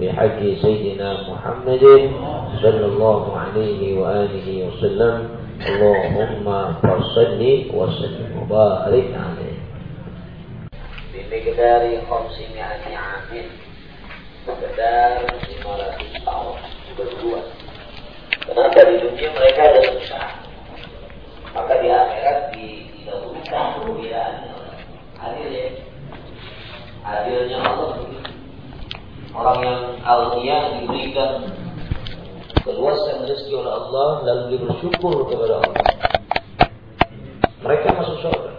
بحق سيدنا محمد صلى الله عليه وآله وسلم اللهم فصل وسلم وبارك عليه بمقدار خمسمائة عام بمقدار 500 tahun berdua Kenapa di dunia mereka ada susah Maka di akhirat didahulukan kemuliaannya Adil ya Adilnya Allah Orang yang alia diberikan keluasan rezeki oleh Allah lalu dia bersyukur kepada Allah. Mereka masuk surga.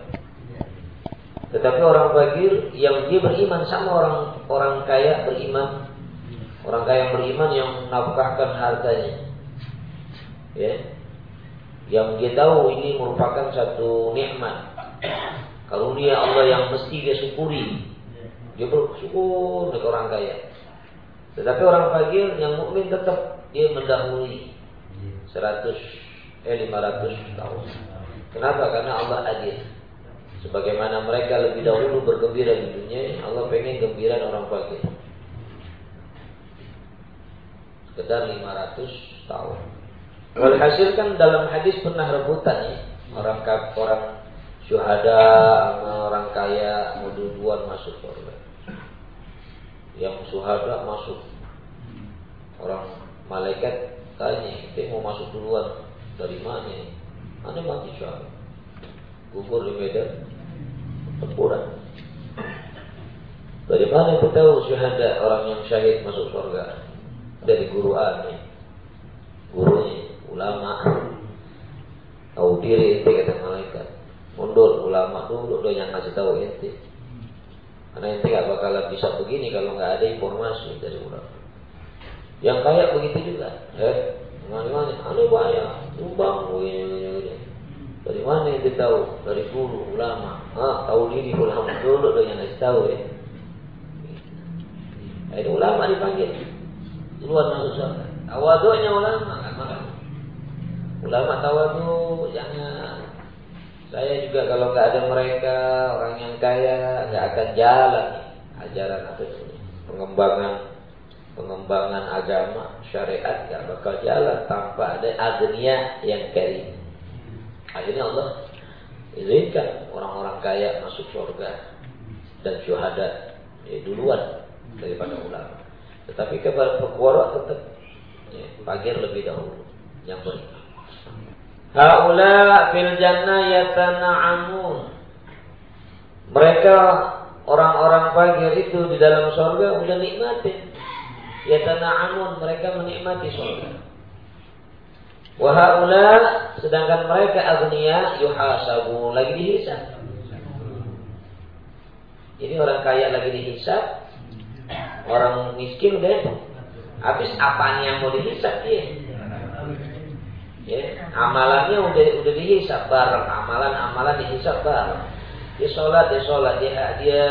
Tetapi orang fakir yang dia beriman sama orang orang kaya beriman, orang kaya beriman yang menafkahkan hartanya. Ya. Yang dia tahu ini merupakan satu nikmat. Kalau dia Allah yang mesti dia syukuri. Dia bersyukur dengan orang kaya. Tetapi orang fakir yang mukmin tetap dia mendahului 100 eh 500 tahun. Kenapa? Karena Allah adil. Sebagaimana mereka lebih dahulu bergembira di dunia, Allah pengen gembira orang fakir. Sekedar 500 tahun. Walhasil kan dalam hadis pernah rebutan ya. Orang orang syuhada sama orang kaya mau duluan masuk surga. Yang syuhada masuk. Orang malaikat tanya, dia mau masuk duluan dari mana? Anda mati syuhada. Gugur di medan pertempuran. Dari mana kita tahu syuhada orang yang syahid masuk surga? Dari guru aneh. Gurunya ulama tahu diri ente kata malaikat mundur ulama dulu dong yang ngasih tahu ente karena ente gak bakalan bisa begini kalau nggak ada informasi dari ulama. Yang kaya begitu juga eh mana? Mana aneh bahaya tumbang begini dari mana ente tahu dari guru ulama. Ah tahu diri ulama dulu dong yang ngasih tahu ya itu ulama dipanggil. Luar masuk surga. Tawadunya ulama kan Ulama tawadu jangan. Saya juga kalau nggak ada mereka orang yang kaya nggak akan jalan ajaran atau pengembangan pengembangan agama syariat nggak bakal jalan tanpa ada agnia yang karim. Akhirnya Allah izinkan orang-orang kaya masuk surga dan syuhada ya, duluan daripada ulama. Tetapi kepada pekuara tetap ya, pagar lebih dahulu yang beriman. Haula fil jannah yatana'amun. Mereka orang-orang fakir itu di dalam surga udah nikmatin. Yatana'amun, mereka menikmati surga. Wa haula sedangkan mereka agniya yuhasabu lagi dihisab. Ini orang kaya lagi dihisab, orang miskin udah habis apaan yang mau dihisab dia? Ya, amalannya udah udah dihisab bareng, amalan-amalan dihisab bareng. Dia sholat, dia sholat, dia dia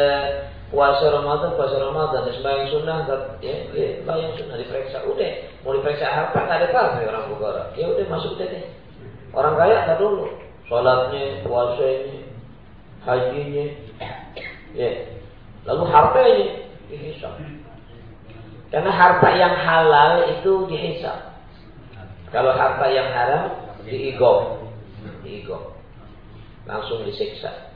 puasa Ramadan, puasa Ramadan, dia sembahyang sunnah, ya, dia sembahyang sunnah. Diperiksa, udah. Mau diperiksa harta nggak ada apa orang bukara, ya udah masuk deh deh. Orang kaya nggak dulu, sholatnya, puasanya, hajinya, ya, lalu hartanya dihisab. Karena harta yang halal itu dihisab. Kalau harta yang haram diigong, diigong, langsung disiksa.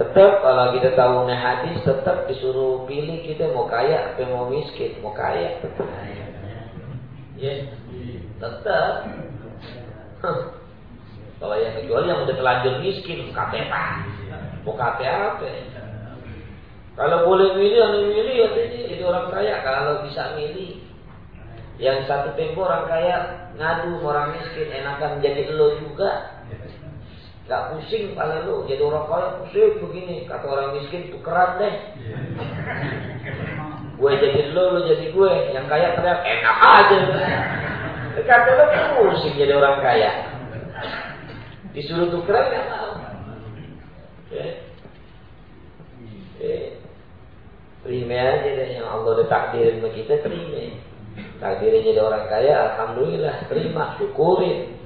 Tetap kalau kita tahu nih hadis tetap disuruh pilih kita mau kaya atau mau miskin, mau kaya. Ya, tetap. Kalau yang kecuali yang udah terlanjur miskin, apa? Mau apa? Kalau boleh milih, yang milih ya orang kaya. Kalau bisa milih, yang satu tempo orang kaya ngadu orang miskin, enakan jadi lo juga. Gak pusing kepala lu jadi orang kaya pusing begini kata orang miskin tukeran deh. gue jadi lu, lu jadi gue. Yang kaya teriak enak aja. Kata lu pusing jadi orang kaya. Disuruh tukeran gak mau. Ya. Ya. Terima aja deh yang Allah udah takdirin sama kita terima. Takdirin jadi orang kaya, alhamdulillah terima, syukurin.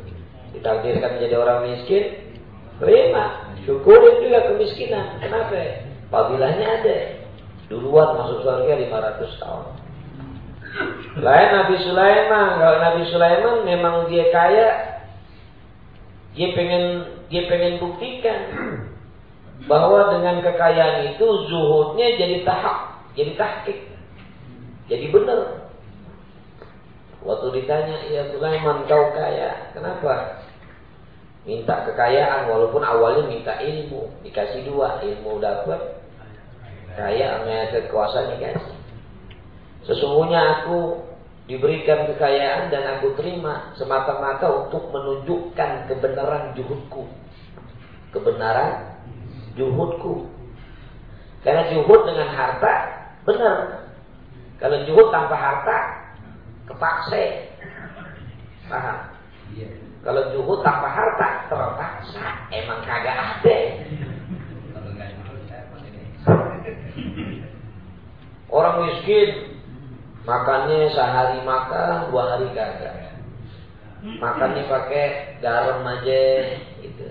Ditakdirkan jadi orang miskin, Terima. Syukurin juga kemiskinan. Kenapa? Fadilahnya ada. Duluan masuk surga 500 tahun. Lain Nabi Sulaiman. Kalau Nabi Sulaiman memang dia kaya. Dia pengen dia pengen buktikan bahwa dengan kekayaan itu zuhudnya jadi tahap, jadi tahkik. Jadi benar. Waktu ditanya, ya Sulaiman kau kaya, kenapa? minta kekayaan walaupun awalnya minta ilmu dikasih dua ilmu dapat kaya sama kekuasaan dikasih sesungguhnya aku diberikan kekayaan dan aku terima semata-mata untuk menunjukkan kebenaran juhudku kebenaran juhudku karena juhud dengan harta benar kalau juhud tanpa harta kepaksa paham iya. Kalau juhud tanpa harta terpaksa emang kagak ada. Orang miskin makannya sehari makan dua hari kagak. Makannya pakai garam aja gitu.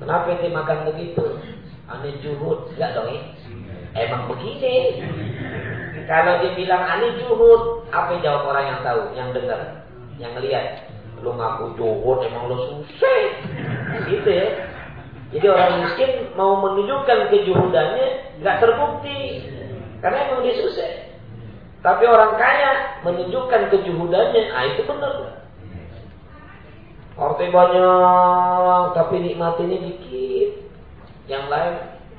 Kenapa dia makan begitu? Aneh juhud, enggak dong ya? Emang begini. Kalau dibilang aneh juhud, apa jawab orang yang tahu, yang dengar, yang lihat? lu ngaku juhud emang lu susah gitu ya. Jadi orang miskin mau menunjukkan kejuhudannya nggak terbukti. Karena emang dia susah tapi orang kaya menunjukkan kejuhudannya ah itu benar. Harta banyak tapi nikmatinnya dikit. Yang lain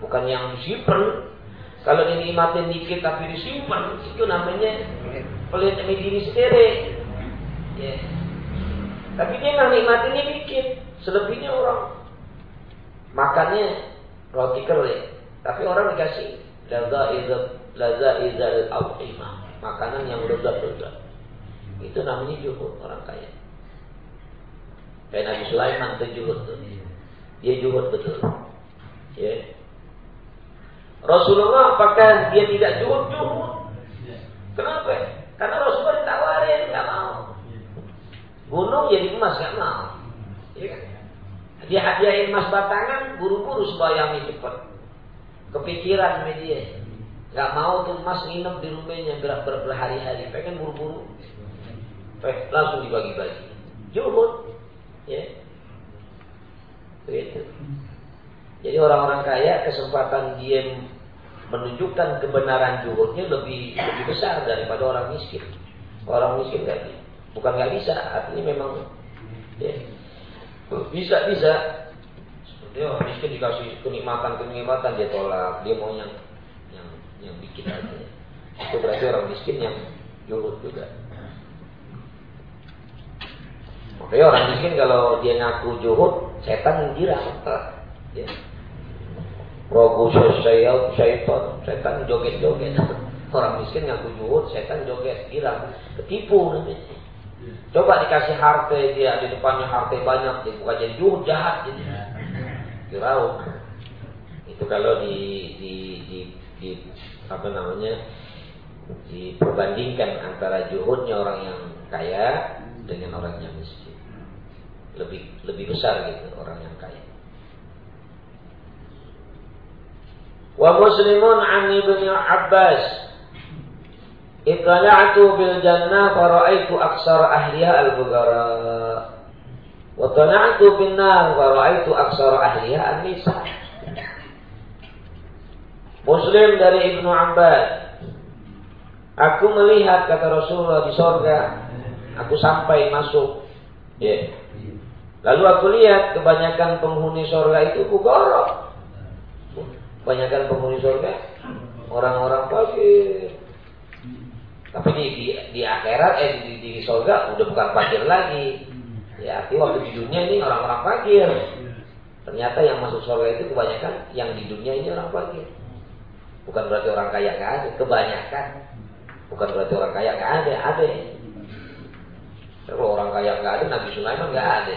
bukan yang disimpan kalau dinikmatin dikit tapi disimpan itu namanya pelit diri sendiri ya. Tapi dia nggak nikmatinnya dikit. Selebihnya orang makannya roti kering. Tapi orang dikasih laza izal laza izal al makanan yang lezat-lezat. Itu namanya juhud orang kaya. Kayak Nabi Sulaiman itu juhud tuh. Dia juhud betul. Ya. Rasulullah apakah dia tidak juhud? Kenapa? Karena Rasulullah ditawarin nggak mau. Gunung jadi emas gak mau. Ya kan? Dia hadiahin emas batangan, buru-buru mie cepat. Kepikiran media. Gak mau tuh emas nginep di rumahnya ber berhari-hari. Pengen buru-buru. Langsung dibagi-bagi. Juhud. Ya. Begitu. Jadi orang-orang kaya kesempatan dia menunjukkan kebenaran juhudnya lebih lebih besar daripada orang miskin. Orang miskin gak bisa. Bukan nggak bisa, artinya memang ya, bisa bisa. Dia miskin dikasih kenikmatan kenikmatan dia tolak, dia mau yang yang yang bikin aja. Itu berarti orang miskin yang jurut juga. Oke orang miskin kalau dia ngaku juhud, setan girang. Ya. Rogu syaitan, syaitan, setan joget-joget. Orang miskin ngaku juhud, setan joget, girang. Ketipu namanya. Coba dikasih harta dia di depannya harta banyak, dia bukan jadi juhud jahat jadi. Kiraun. Itu kalau di, di, di, di apa namanya diperbandingkan antara juhudnya orang yang kaya dengan orang yang miskin. Lebih lebih besar gitu orang yang kaya. Wa muslimun an ibnu Abbas Ittala'tu bil jannah fara'aitu aksar ahliha al-bugara. Wa tala'tu bin nar fara'aitu aksar ahliha an-nisa. Muslim dari Ibnu Abbas. Aku melihat kata Rasulullah di sorga. Aku sampai masuk. Yeah. Lalu aku lihat kebanyakan penghuni sorga itu bugoro. Kebanyakan penghuni sorga orang-orang fakir. Tapi di, di, di akhirat, eh di, di, sorga udah bukan fakir lagi. Ya, artinya waktu di dunia ini orang-orang fakir. Ternyata yang masuk sorga itu kebanyakan yang di dunia ini orang fakir. Bukan berarti orang kaya nggak ada, kebanyakan. Bukan berarti orang kaya nggak ada, ada. Kalau orang kaya nggak ada, Nabi Sulaiman nggak ada.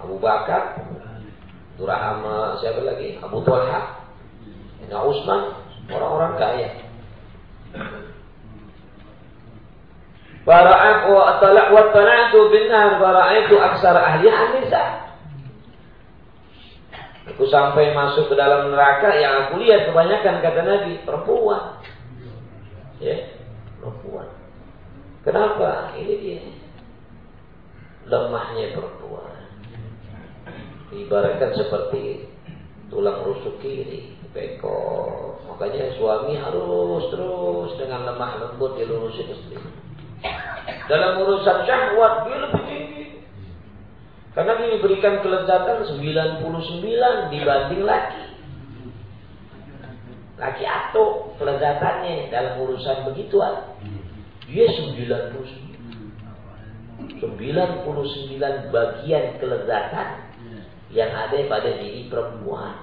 Abu Bakar, Duraham siapa lagi? Abu Talha, Nah Usman, orang-orang kaya. Bara'at wa talak wa tala'tu binar bara'aitu aksar ahli anisa. Aku sampai masuk ke dalam neraka yang aku lihat kebanyakan kata Nabi perempuan. Ya, perempuan. Kenapa? Ini dia lemahnya perempuan. Ibaratkan seperti tulang rusuk kiri, beko. Makanya suami harus terus dengan lemah lembut dilurusin istri. Dalam urusan syahwat dia lebih tinggi. Karena dia diberikan kelezatan 99 dibanding laki. Laki atau kelezatannya dalam urusan begituan. Dia 99. 99 bagian kelezatan yang ada pada diri perempuan.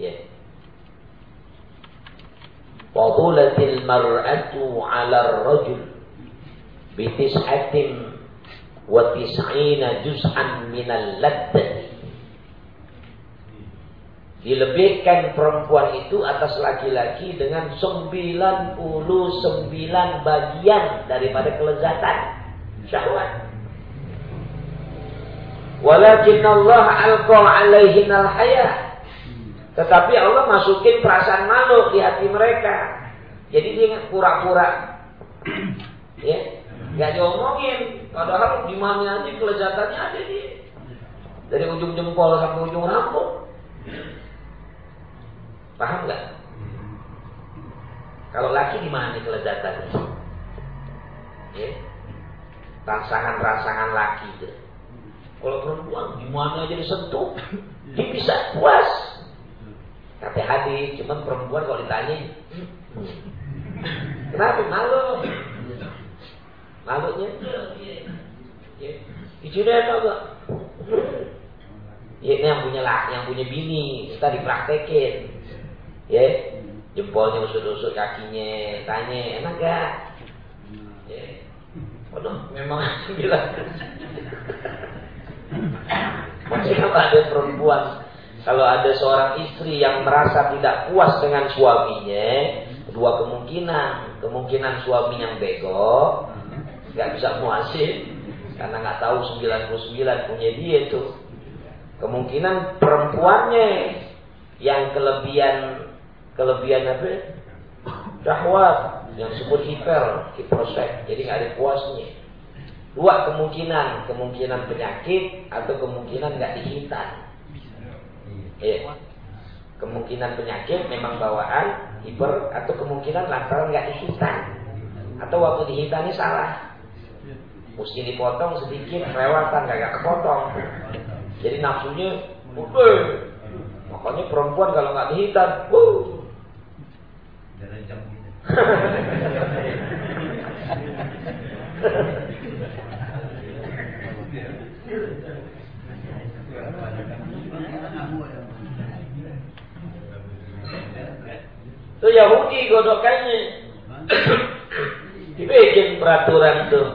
Ya. Fadulatil mar'atu 'ala ar-rajul bi tis'atin wa tis'ina juz'an minal laddati Dilebihkan perempuan itu atas laki-laki dengan 99 bagian daripada kelezatan syahwat. Walakin Allah alqa alaihin al. Tetapi Allah masukin perasaan malu di hati mereka. Jadi dia pura-pura. ya, Gak diomongin. Padahal di mana aja kelezatannya ada dia. Dari ujung jempol sampai ujung rambut. Paham nggak? Kalau laki di mana kelezatannya? Ya. Rangsangan-rangsangan laki itu. Kalau perempuan di mana aja disentuh, dia bisa puas. Kata hati, cuman perempuan kalau ditanya, kenapa malu? Malunya ya. Diculik apa enggak? Ya, ini yang punya lah, yang punya bini, kita dipraktekin. Ya, jempolnya usut-usut kakinya, tanya, enak gak? Ya. Waduh, memang bilang. Kalau ada perempuan, kalau ada seorang istri yang merasa tidak puas dengan suaminya, dua kemungkinan. Kemungkinan suami yang bego, nggak bisa muasin karena nggak tahu 99 punya dia itu kemungkinan perempuannya yang kelebihan kelebihan apa? Syahwat yang disebut hiper hipersek jadi nggak ada puasnya dua kemungkinan kemungkinan penyakit atau kemungkinan nggak dihitan ya kemungkinan penyakit memang bawaan hiper atau kemungkinan lantaran nggak dihitan atau waktu dihitani salah Mesti dipotong sedikit, kelewatan, gak kepotong. Jadi nafsunya, udah. Makanya perempuan kalau nggak dihitan, wuh. Itu Yahudi godokannya. Dibikin peraturan tuh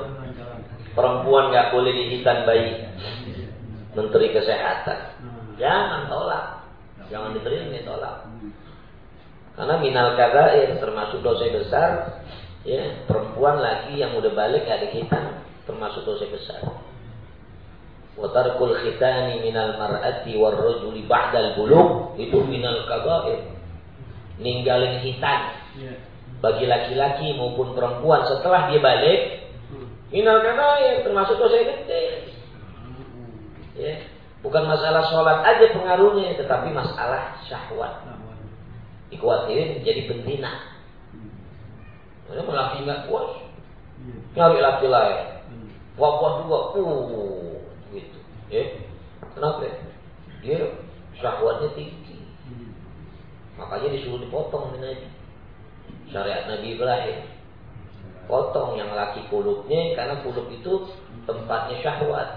perempuan nggak boleh dihitan bayi. Menteri kesehatan. Jangan tolak. Jangan diterima tolak. Karena minal yang termasuk dosa besar ya perempuan lagi yang udah balik ada hitan termasuk dosa besar. Watarkul khitani minal mar'ati warrojuli ba'dal buluk itu minal kabair. Ninggalin hitan bagi laki-laki maupun perempuan setelah dia balik Minal ya termasuk dosa gede. Ya. Bukan masalah sholat aja pengaruhnya, tetapi masalah syahwat. Dikuatirin jadi betina. Mana laki nggak puas, nyari laki lain. Puas juga, uh, gitu. Ya, kenapa? Dia syahwatnya tinggi. Makanya disuruh dipotong ini Syariat Nabi Ibrahim. Potong yang laki kulupnya karena kulup itu tempatnya syahwat.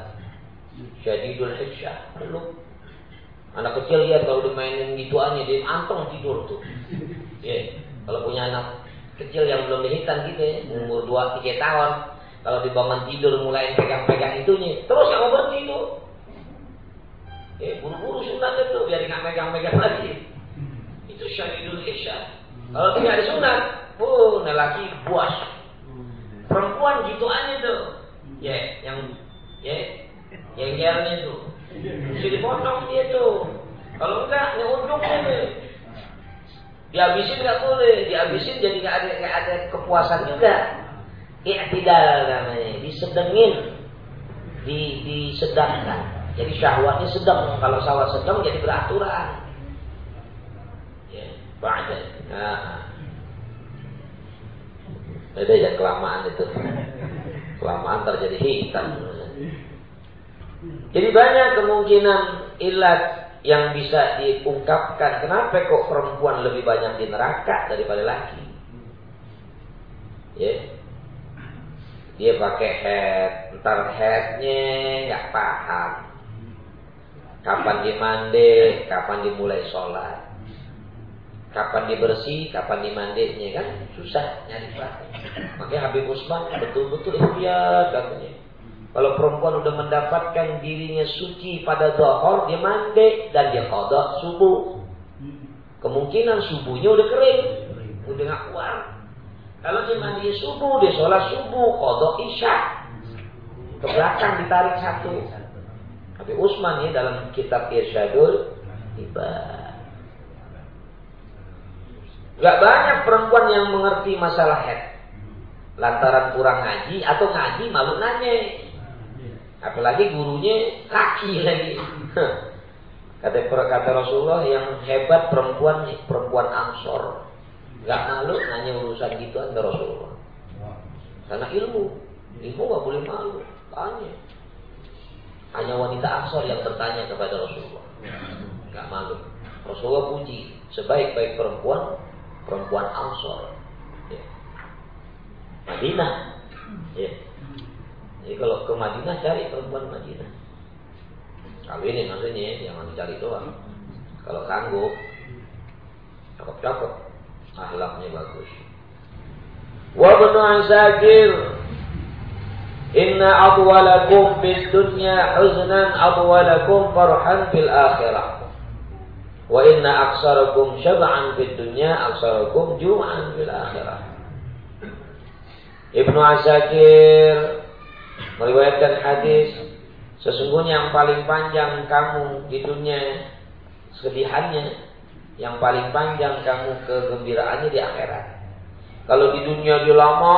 Syadidul hisyah, kulub. Anak kecil lihat kalau dimainin gituannya dia anteng tidur tuh. Ya, kalau punya anak kecil yang belum dihitan gitu ya, umur 2 3 tahun, kalau dibangun tidur mulai pegang-pegang itunya, terus mau berhenti tuh. Eh, buru-buru sunat itu biar nggak megang-megang lagi. Itu syahidul isya. Kalau tidak ada sunat, oh, laki buas. Perempuan gitu aja tuh. Ya, yang ya, yang gernya tuh. Bisa dipotong dia tuh. Kalau enggak, ujungnya nih. Dihabisin nggak boleh, dihabisin jadi nggak ada nggak ada kepuasan juga. I'tidal namanya, disedengin, di disedangkan. Jadi syahwatnya sedang. Kalau syahwat sedang jadi beraturan. Ya, banyak. Nah. Beda ya kelamaan itu. Kelamaan terjadi hitam. Jadi banyak kemungkinan ilat yang bisa diungkapkan. Kenapa kok perempuan lebih banyak di neraka daripada laki? Ya. Dia pakai head, ntar headnya nggak paham Kapan dimandi, kapan dimulai sholat. Kapan dibersih, kapan dimandinya kan susah nyari pak. Makanya Habib Usman betul-betul ikhtiar katanya. Kalau perempuan udah mendapatkan dirinya suci pada dohor, dia mandi dan dia kodok subuh. Kemungkinan subuhnya udah kering, udah nggak kuat. Kalau dia mandi subuh, dia sholat subuh, kodok isya. Ke belakang ditarik satu. Tapi Usman ya dalam kitab Irsyadul Ibad. Gak banyak perempuan yang mengerti masalah head. Lantaran kurang ngaji atau ngaji malu nanya. Apalagi gurunya kaki lagi. Kata kata Rasulullah yang hebat perempuan perempuan Ansor. Gak malu nanya urusan gitu anda Rasulullah. Karena ilmu. Ilmu gak boleh malu. Tanya. Hanya wanita Ansor yang bertanya kepada Rasulullah. Gak malu. Rasulullah puji sebaik-baik perempuan perempuan Ansor. Ya. Madinah. Ya. Jadi kalau ke Madinah cari perempuan Madinah. Kalau ini maksudnya jangan dicari doang. Kalau sanggup, cakep-cakep, akhlaknya bagus. Wa Asakir Inna adwalakum fid dunya huznan adwalakum farhan fil akhirah. Wa inna aksarakum syab'an fid dunya aksarakum ju'an fil akhirah. Ibnu Asakir meriwayatkan hadis sesungguhnya yang paling panjang kamu di dunia kesedihannya yang paling panjang kamu kegembiraannya di akhirat. Kalau di dunia dia lama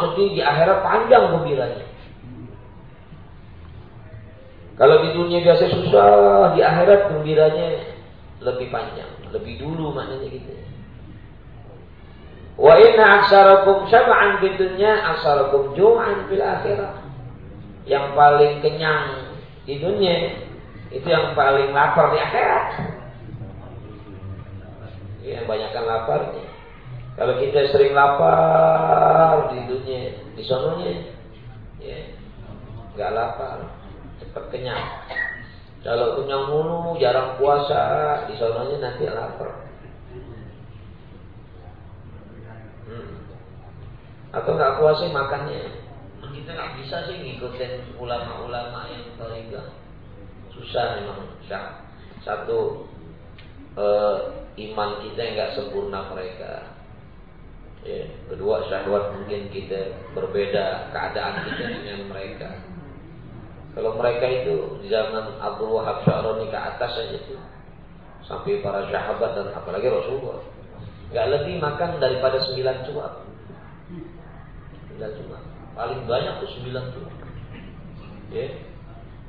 sedih, di akhirat panjang gembiranya. Kalau di dunia biasa susah, di akhirat gembiranya lebih panjang, lebih dulu maknanya gitu. Wa inna aksarakum syab'an di dunia, aksarakum jum'an fil akhirat. Yang paling kenyang di dunia itu yang paling lapar di akhirat. Yang banyakkan laparnya. Kalau kita sering lapar di dunia, di sononya, ya, nggak lapar, cepat kenyang. Kalau kenyang mulu, jarang puasa, di sononya nanti lapar. Hmm. Atau nggak puasa makannya. Kita nggak bisa sih ngikutin ulama-ulama yang toriga. Susah memang. Satu eh, iman kita nggak sempurna mereka Ya, kedua syahwat mungkin kita berbeda keadaan kita dengan mereka. Kalau mereka itu di zaman Abdul Wahab Sya'roni ke atas saja itu sampai para sahabat dan apalagi Rasulullah nggak lebih makan daripada sembilan cuap. Sembilan cuap. Paling banyak tuh sembilan cuap. Ya.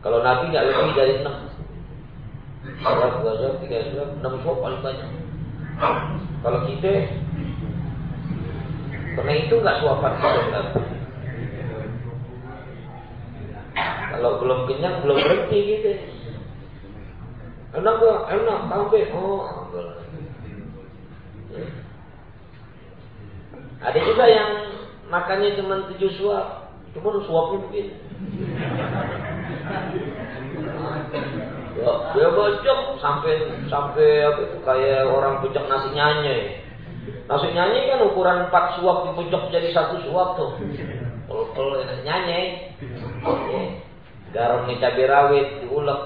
Kalau Nabi nggak lebih dari enam. Surat, dua surat, tiga surat, enam suap paling banyak. Kalau kita karena itu nggak suapan kita Kalau belum kenyang belum berhenti gitu. Enak gak? Enak, sampai. Oh, Ada juga yang makannya cuma tujuh suap, cuma suapnya begini. Ya, dia bocok sampai sampai apa itu kayak orang bocok nasi nyanyi. Nasi nyanyi kan ukuran empat suap dibocok jadi satu suap tuh. Kalau kalau nyanyi, ya. garamnya cabai rawit diulek,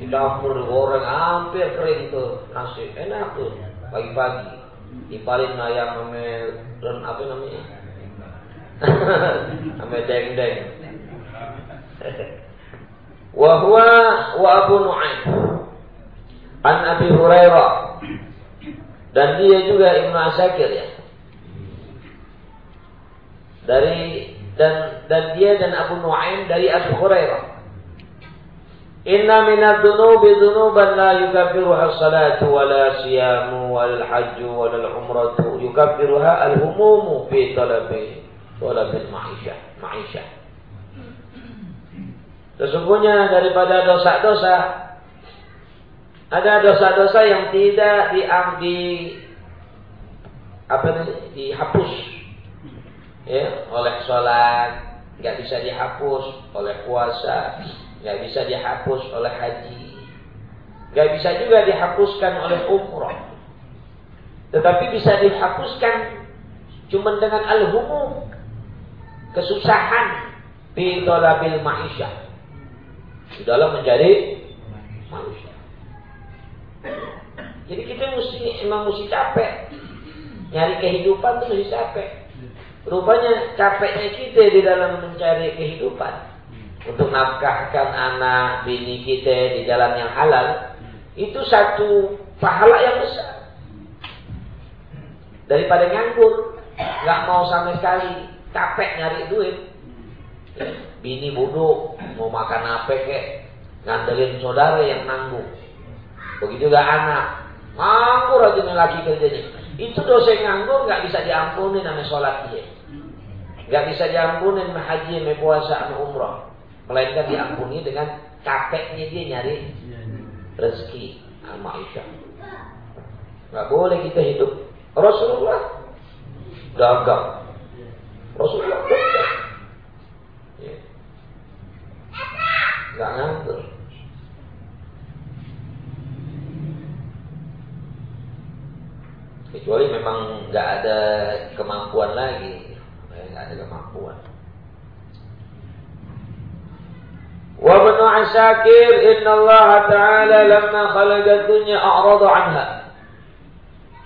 dicampur digoreng hampir kering tuh nasi enak tuh pagi-pagi. Dipalin ayam sama dan apa namanya? sama deng-deng. wa huwa wa Abu Nu'aim an Abi Hurairah dan dia juga Ibnu Asakir ya dari dan dan dia dan Abu Nu'aim dari Abu Hurairah. Inna minad dunubi dunuban la yukaffiruha as-salatu wa la siyamu wal hajju wa la umratu yukaffiruha al-humumu fi talabi talabil ma'isha ma'isha. Sesungguhnya daripada dosa-dosa ada dosa-dosa yang tidak diambil apa dihapus ya oleh sholat nggak bisa dihapus oleh puasa nggak bisa dihapus oleh haji nggak bisa juga dihapuskan oleh umroh tetapi bisa dihapuskan cuma dengan al-humum kesusahan bi talabil ma'isyah di dalam menjadi manusia. Jadi kita mesti emang mesti capek. Nyari kehidupan tuh mesti capek. Rupanya capeknya kita di dalam mencari kehidupan. Untuk nafkahkan anak, bini kita di jalan yang halal. Itu satu pahala yang besar. Daripada nganggur. Gak mau sama sekali. Capek nyari duit. Bini bodoh mau makan apa kek ngandelin saudara yang nanggung. Begitu juga anak nganggur aja laki kerjanya. Itu dosa yang nganggur nggak bisa diampuni nama sholat dia. Nggak bisa diampuni haji, puasa, umroh. Melainkan diampuni dengan capeknya dia nyari rezeki sama Aisyah. Nggak boleh kita hidup. Rasulullah dagang. Rasulullah dagang. nggak ngantuk. Kecuali memang nggak ada kemampuan lagi, يعني العدد معقول وابن عساكر إن الله تعالى لما خلق الدنيا أعرض عنها.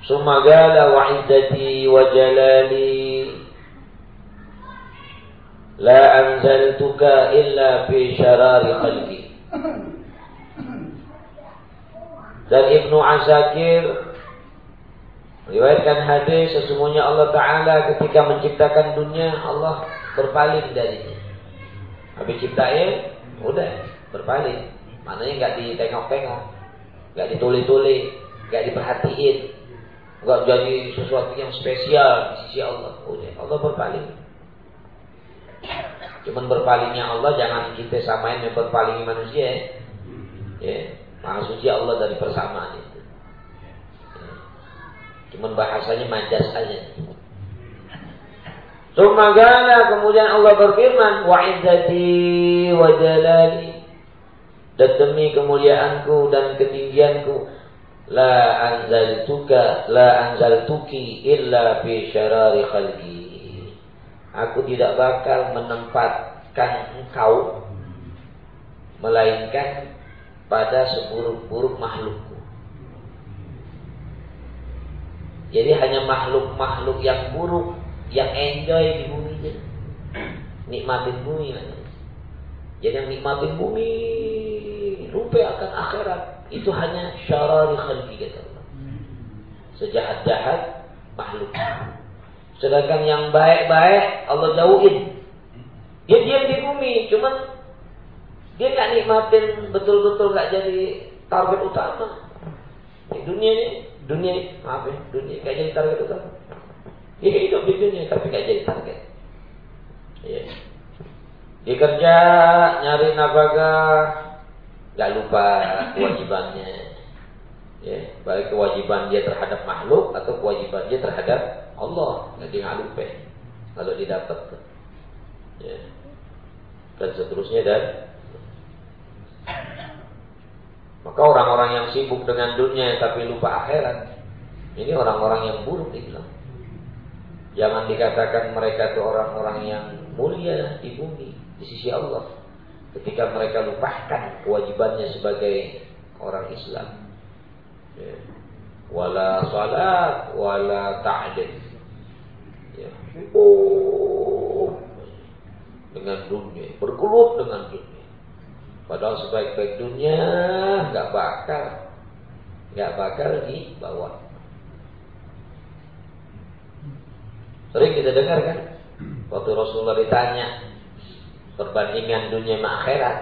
ثم قال وعدتي وجلالي لا أنزلتك إلا في شرار خلقي. dan ابن عساكر riwayatkan hadis sesungguhnya Allah Taala ketika menciptakan dunia Allah berpaling darinya. Habis ciptain, udah berpaling. Maknanya nggak ditengok-tengok, nggak ditulis-tulis, nggak diperhatiin, nggak jadi sesuatu yang spesial di sisi Allah. Udah, Allah berpaling. Cuman berpalingnya Allah jangan kita samain dengan berpalingi manusia ya. ya. Maha suci Allah dari persamaan. Cuman bahasanya majas aja. Sumagala kemudian Allah berfirman wa izzati wa jalali dan demi kemuliaanku dan ketinggianku la anzaltuka la anzaltuki illa fi syarari khalqi Aku tidak bakal menempatkan engkau melainkan pada seburuk-buruk makhlukku. Jadi hanya makhluk-makhluk yang buruk yang enjoy di bumi ini. Nikmatin bumi Jadi yang nikmatin bumi lupa akan akhirat itu hanya syarari khalqi kata Allah. Sejahat-jahat makhluk. Sedangkan yang baik-baik Allah jauhin. Dia diam di bumi, cuman dia nggak nikmatin betul-betul nggak jadi target utama. Di dunia ini Dunia, maaf ya, dunia kayak jadi target itu kan. Hidup di dunia tapi kayak jadi target. Ya. Dia kerja nyari nafkah, nggak lupa kewajibannya. Ya, baik kewajiban dia terhadap makhluk atau kewajiban dia terhadap Allah. Dia nggak lupa kalau didapat. Ya. Dan seterusnya dan maka orang-orang yang sibuk dengan dunia tapi lupa akhirat, ini orang-orang yang buruk dibilang. Jangan dikatakan mereka itu orang-orang yang mulia di bumi di sisi Allah. Ketika mereka lupakan kewajibannya sebagai orang Islam. Ya. Wala salat, wala ta'dil. Ya. Oh, dengan dunia, bergelut dengan dunia. Padahal sebaik-baik dunia nggak bakal nggak bakal dibawa. Sering kita dengar kan, waktu Rasulullah ditanya perbandingan dunia sama akhirat,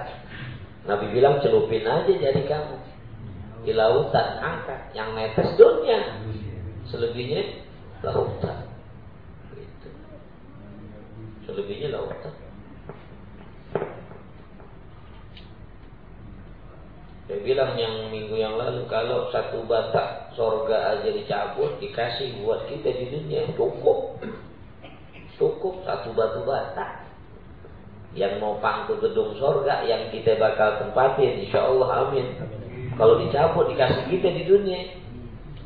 Nabi bilang celupin aja jadi kamu di lautan angkat yang netes dunia, selebihnya lautan. Gitu. Selebihnya lautan. Saya bilang yang minggu yang lalu kalau satu batak sorga aja dicabut dikasih buat kita di dunia cukup, cukup satu batu batak yang mau pangku gedung sorga yang kita bakal tempatin insya Allah amin. Kalau dicabut dikasih kita di dunia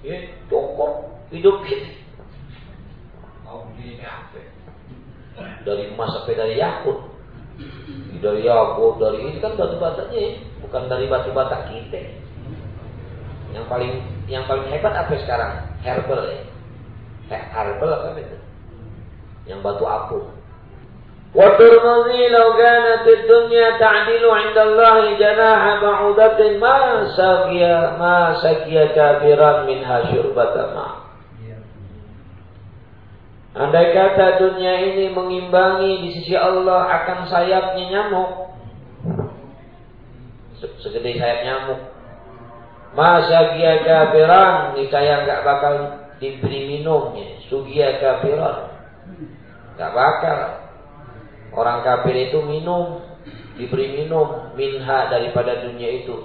ya cukup hidup kita. Dari emas sampai dari yakut. Dari yakut dari ini kan batu bataknya ya bukan dari batu bata kita. Yang paling yang paling hebat apa sekarang? Herbal ya. Herbal apa itu? Yang batu apung. وترمذي لو كانت الدنيا تعدل عند الله جناح بعوضة ما سقي ما سقي كافرا منها شربة ماء Andai kata dunia ini mengimbangi di sisi Allah akan sayapnya nyamuk, segede sayap nyamuk. Masa gia kafiran saya nggak bakal diberi minumnya. Sugia kafiran nggak bakal. Orang kafir itu minum diberi minum minha daripada dunia itu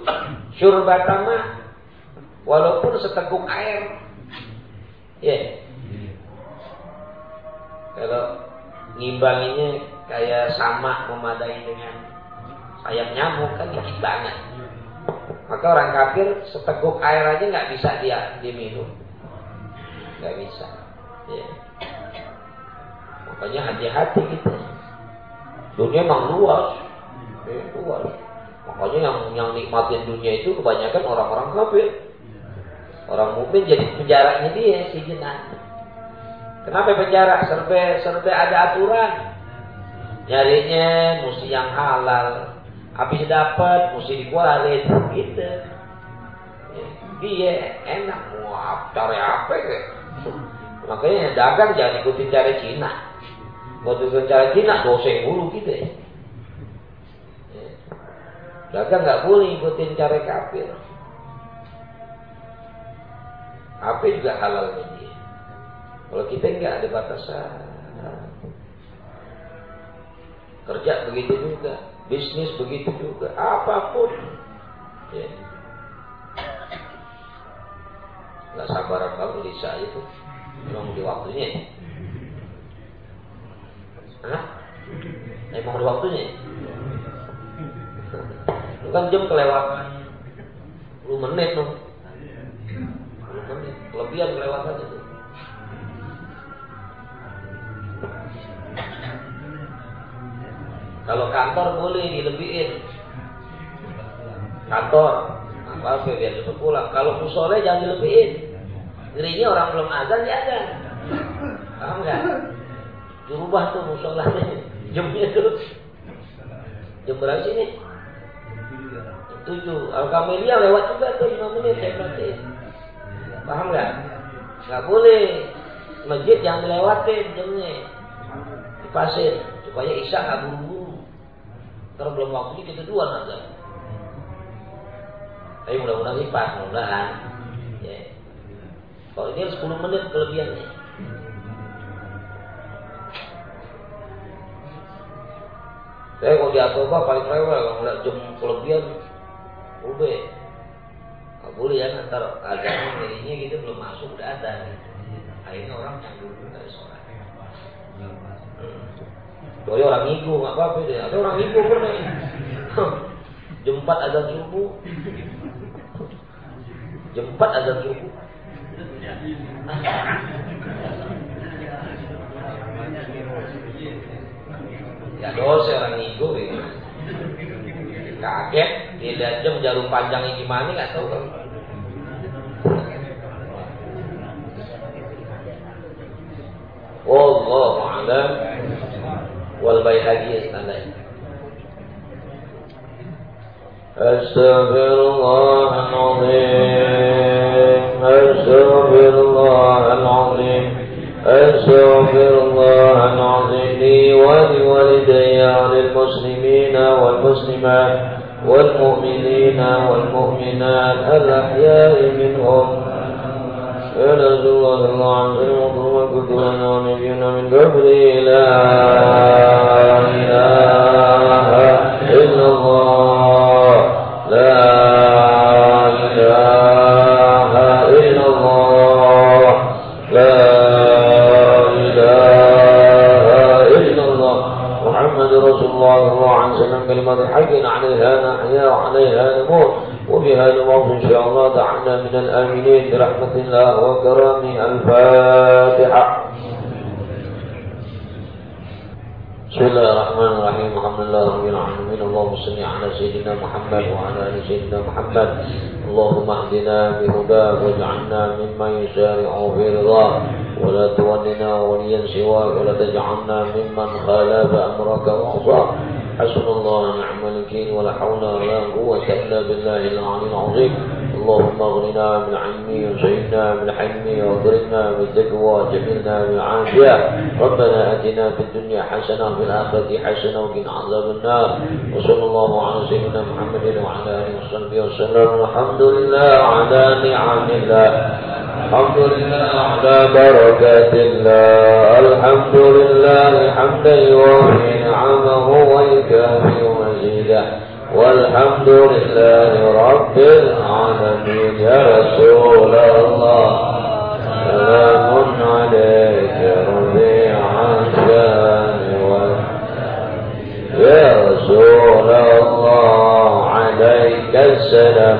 syurbatama walaupun seteguk air ya yeah. kalau ngimbanginya kayak sama memadai dengan ayam nyamuk kan dikit banget. Maka orang kafir seteguk air aja nggak bisa dia diminum, nggak bisa. Ya. Makanya hati-hati kita. Dunia memang luas, ya, luas. Makanya yang yang nikmatin dunia itu kebanyakan orang-orang kafir. Orang mukmin jadi penjaranya dia si jenah. Kenapa penjara? Serba serba ada aturan. Nyarinya mesti yang halal, habis dapat mesti dikeluarin gitu. Ya, dia enak. Mau cari apa ya? Makanya dagang jangan ikutin cara Cina. Waktu ikutin cara Cina dosa mulu gitu. Ya. dagang nggak boleh ikutin cara kafir. Apa juga halal dia. Kalau kita nggak ada batasan. Kerja begitu juga bisnis begitu juga, apa pun. Ya. Gak sabaran kamu di saya itu, memang di waktunya. Hah? Emang di waktunya? Itu kan jam kelewatan 10 menit dong. 10 menit, kelebihan kelewatan itu. Kalau kantor boleh dilebihin. Kantor, apa biar cepat pulang. Kalau musola jangan dilebihin. Dirinya orang belum azan ya azan. Paham nggak? Dirubah tuh musolanya. Jamnya tuh. Jam berapa sini? Tujuh. Al-Kamelia lewat juga tuh lima menit saya perhatiin. Paham nggak? Nggak boleh. Masjid jangan dilewatin jamnya. Di pasir supaya isya buru-buru. Kalau belum waktunya kita dua nanti. Tapi mudah-mudahan sih pas, mudah-mudahan. Ya. Kalau ini 10 menit kelebihannya. Saya kalau di Atoba paling rewel kalau ngeliat jam kelebihan, ube. Gak boleh ya ntar agama dirinya gitu belum masuk udah ada. Gitu. Akhirnya orang yang dulu dari sholat. Hmm. Kecuali orang ngigo nggak apa-apa deh. Ada orang ngigo pernah. 4 azan. Jam 4 azan subuh. Ya dosa orang ngigo ya. Kaget, dia jam jarum panjangnya gimana nggak tahu kan. Wallahu a'lam baihaqi standai. أستغفر الله العظيم أستغفر الله العظيم أستغفر الله العظيم لي ولوالدي وللمسلمين والمسلمات والمؤمنين والمؤمنات الأحياء منهم فنسأل الله العظيم وطلب كتبنا ونبينا من قبله لا إله إلا الله لا إله إلا الله لا إله إلا الله محمد رسول الله صلى الله عليه وسلم كلمة الحق عليها نحيا وعليها نموت وبها نموت إن شاء الله. دعنا من الآمنين برحمة الله وكرمه الفاتحة. بسم الله الرحمن الرحيم. الحمد لله رب العالمين. اللهم صل على سيدنا محمد وعلى آل سيدنا محمد. اللهم اهدنا بهداك واجعلنا ممن يسارع في رضاك ولا تولنا وليا سواك. ولا تجعلنا ممن خالف أمرك وعصاك حسن الله ونعم الوكيل ولا حول ولا قوة إلا بالله العلي العظيم. اللهم أغننا بالعلم وزينا بالحلم واكرمنا بالتقوى وجملنا بالعافية. ربنا آتنا في الدنيا حسنة وفي الآخرة حسنة وقنا عذاب النار. وصلى الله على سيدنا محمد وعلى آله وصحبه وسلم. الحمد لله على نعم الله. الحمد لله على بركات الله. الحمد لله حمدا يوفي نعمه ويكافئ مزيده والحمد لله رب العالمين. يا رسول الله سلام عليك ربيع الشان يا رسول الله عليك السلام.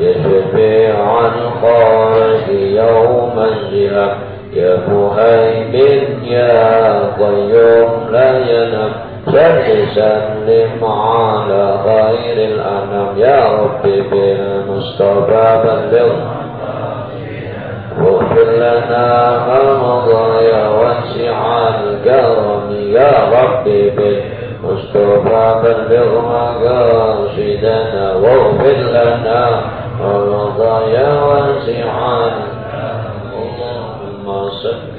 يا شفيع الخالق يوم الزحام يا مهيمن يا قيوم لا ينام. سل سلم على خير الأنام يا ربي بالمصطفى بلغ واغفر لنا ما مضى يا واسع الكرم يا ربي بالمصطفى بلغ مقاصدنا واغفر لنا ما يا واسع اللهم صل